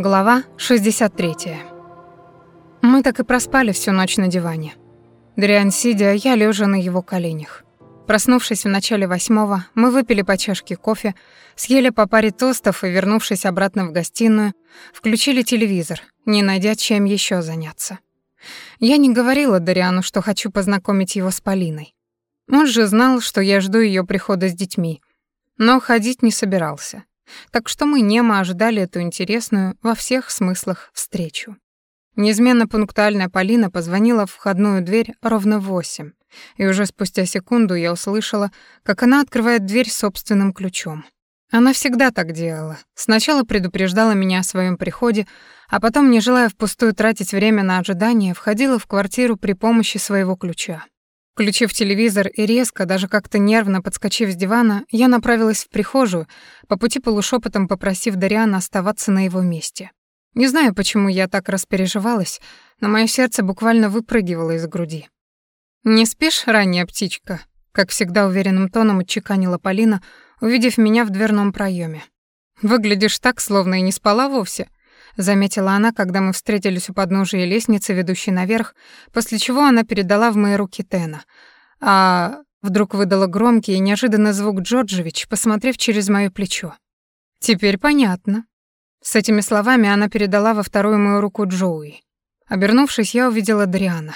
Глава 63. Мы так и проспали всю ночь на диване. Дриан сидя, я лежа на его коленях. Проснувшись в начале восьмого, мы выпили по чашке кофе, съели по паре тостов и, вернувшись обратно в гостиную, включили телевизор, не найдя чем еще заняться. Я не говорила Дариану, что хочу познакомить его с Полиной. Он же знал, что я жду ее прихода с детьми, но ходить не собирался. Так что мы немо ожидали эту интересную во всех смыслах встречу. Неизменно пунктуальная Полина позвонила в входную дверь ровно в восемь, и уже спустя секунду я услышала, как она открывает дверь собственным ключом. Она всегда так делала. Сначала предупреждала меня о своем приходе, а потом, не желая впустую тратить время на ожидание, входила в квартиру при помощи своего ключа. Включив телевизор и резко, даже как-то нервно подскочив с дивана, я направилась в прихожую, по пути полушепотом попросив Дариана оставаться на его месте. Не знаю, почему я так распереживалась, но мое сердце буквально выпрыгивало из груди. «Не спишь, ранняя птичка?» Как всегда уверенным тоном отчеканила Полина, увидев меня в дверном проеме. «Выглядишь так, словно и не спала вовсе», — заметила она, когда мы встретились у подножия лестницы, ведущей наверх, после чего она передала в мои руки Тена. А вдруг выдала громкий и неожиданный звук Джорджевич, посмотрев через моё плечо. «Теперь понятно». С этими словами она передала во вторую мою руку Джоуи. Обернувшись, я увидела Дриана.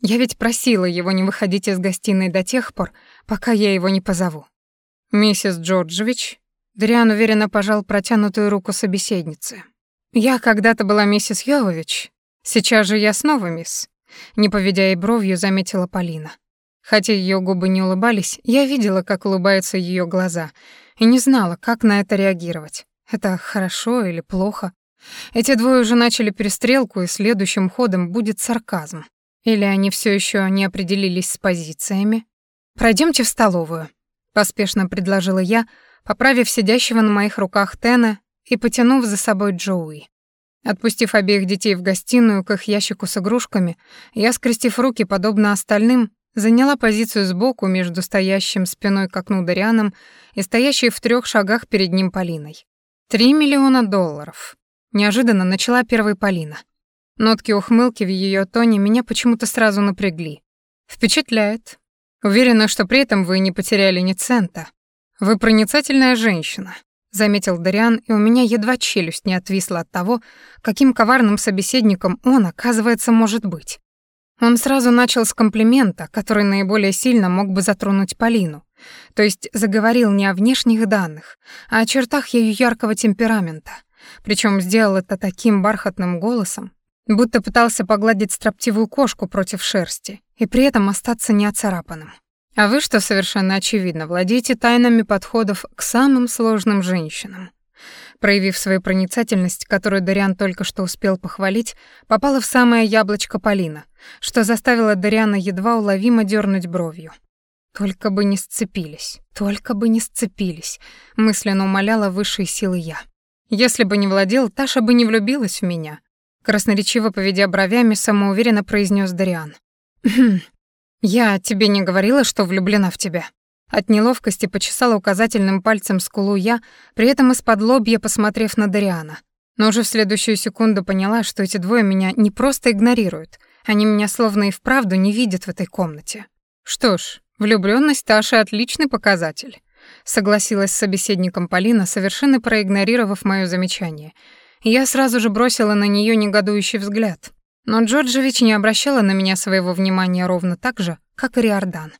Я ведь просила его не выходить из гостиной до тех пор, пока я его не позову. «Миссис Джорджевич?» Дриан уверенно пожал протянутую руку собеседницы. «Я когда-то была миссис Йовович. Сейчас же я снова мисс», — не поведя и бровью, заметила Полина. Хотя ее губы не улыбались, я видела, как улыбаются ее глаза, и не знала, как на это реагировать. Это хорошо или плохо? Эти двое уже начали перестрелку, и следующим ходом будет сарказм. Или они все еще не определились с позициями? Пройдемте в столовую, поспешно предложила я, поправив сидящего на моих руках Тена и потянув за собой Джоуи. Отпустив обеих детей в гостиную к их ящику с игрушками, я, скрестив руки, подобно остальным, заняла позицию сбоку между стоящим спиной к окну Дарианом и стоящей в трех шагах перед ним Полиной. «Три миллиона долларов», — неожиданно начала первой Полина. Нотки ухмылки в ее тоне меня почему-то сразу напрягли. «Впечатляет. Уверена, что при этом вы не потеряли ни цента. Вы проницательная женщина», — заметил Дариан, и у меня едва челюсть не отвисла от того, каким коварным собеседником он, оказывается, может быть. Он сразу начал с комплимента, который наиболее сильно мог бы затронуть Полину, то есть заговорил не о внешних данных, а о чертах ее яркого темперамента. Причем сделал это таким бархатным голосом, будто пытался погладить строптивую кошку против шерсти и при этом остаться неоцарапанным. А вы, что совершенно очевидно, владеете тайнами подходов к самым сложным женщинам. Проявив свою проницательность, которую Дариан только что успел похвалить, попала в самое яблочко Полина, что заставило Дариана едва уловимо дернуть бровью. «Только бы не сцепились, только бы не сцепились», — мысленно умоляла высшие силы я. «Если бы не владел, Таша бы не влюбилась в меня, красноречиво поведя бровями, самоуверенно произнес Дариан. «Хм, «Я тебе не говорила, что влюблена в тебя». От неловкости почесала указательным пальцем скулу я, при этом из-под лобья посмотрев на Дариана. Но уже в следующую секунду поняла, что эти двое меня не просто игнорируют, они меня словно и вправду не видят в этой комнате. Что ж, влюблённость Таши — отличный показатель. Согласилась с собеседником Полина, совершенно проигнорировав моё замечание — я сразу же бросила на нее негодующий взгляд. Но Джорджевич не обращала на меня своего внимания ровно так же, как и Риордан.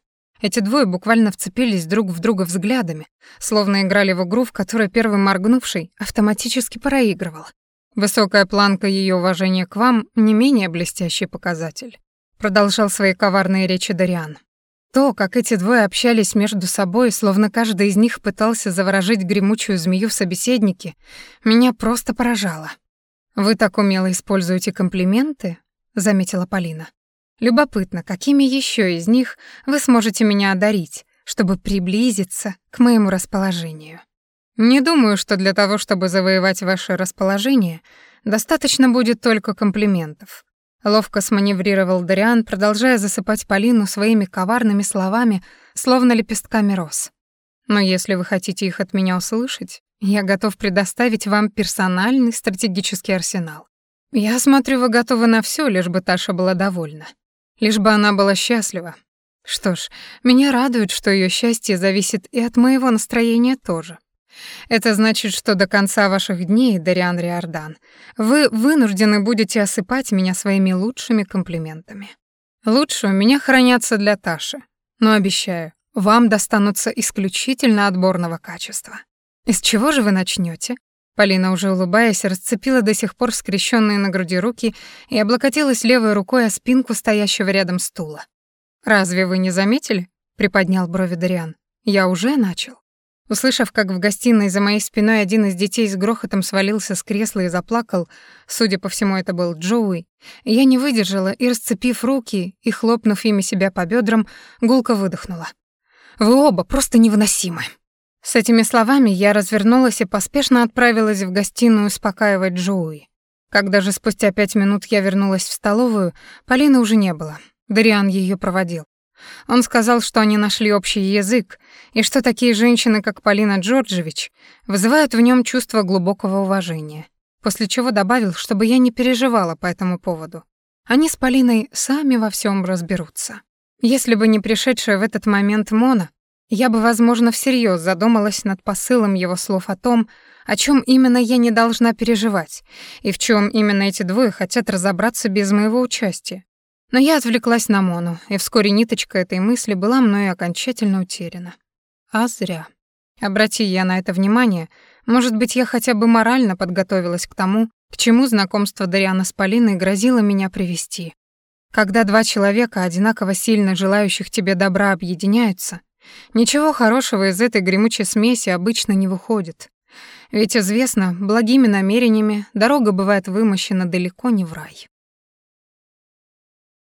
Эти двое буквально вцепились друг в друга взглядами, словно играли в игру, в которой первый моргнувший автоматически проигрывал. Высокая планка ее уважения к вам не менее блестящий показатель. Продолжал свои коварные речи Дариан. То, как эти двое общались между собой, словно каждый из них пытался заворожить гремучую змею в собеседнике, меня просто поражало. «Вы так умело используете комплименты?» — заметила Полина. «Любопытно, какими еще из них вы сможете меня одарить, чтобы приблизиться к моему расположению?» «Не думаю, что для того, чтобы завоевать ваше расположение, достаточно будет только комплиментов. Ловко сманеврировал Дариан, продолжая засыпать Полину своими коварными словами, словно лепестками роз. «Но если вы хотите их от меня услышать, Я готов предоставить вам персональный стратегический арсенал. Я смотрю, вы готовы на все, лишь бы Таша была довольна. Лишь бы она была счастлива. Что ж, меня радует, что ее счастье зависит и от моего настроения тоже. Это значит, что до конца ваших дней, Дариан Риордан, вы вынуждены будете осыпать меня своими лучшими комплиментами. Лучше у меня хранятся для Таши, но обещаю, вам достанутся исключительно отборного качества. Из чего же вы начнете? Полина, уже улыбаясь, расцепила до сих пор скрещенные на груди руки и облокотилась левой рукой о спинку стоящего рядом стула. «Разве вы не заметили?» — приподнял брови Дариан. «Я уже начал». Услышав, как в гостиной за моей спиной один из детей с грохотом свалился с кресла и заплакал, судя по всему, это был Джоуи, я не выдержала и, расцепив руки и хлопнув ими себя по бедрам, гулко выдохнула. «Вы оба просто невыносимы!» С этими словами я развернулась и поспешно отправилась в гостиную успокаивать Джоуи. Когда же спустя пять минут я вернулась в столовую, Полины уже не было. Дариан ее проводил. Он сказал, что они нашли общий язык, и что такие женщины, как Полина Джорджевич, вызывают в нем чувство глубокого уважения. После чего добавил, чтобы я не переживала по этому поводу. Они с Полиной сами во всем разберутся. Если бы не пришедшая в этот момент Мона, я бы, возможно, всерьез задумалась над посылом его слов о том, о чем именно я не должна переживать, и в чем именно эти двое хотят разобраться без моего участия. Но я отвлеклась на Мону, и вскоре ниточка этой мысли была мной окончательно утеряна. А зря. Обрати я на это внимание, может быть, я хотя бы морально подготовилась к тому, к чему знакомство Дариана с Полиной грозило меня привести. Когда два человека, одинаково сильно желающих тебе добра, объединяются, ничего хорошего из этой гремучей смеси обычно не выходит. Ведь известно, благими намерениями дорога бывает вымощена далеко не в рай.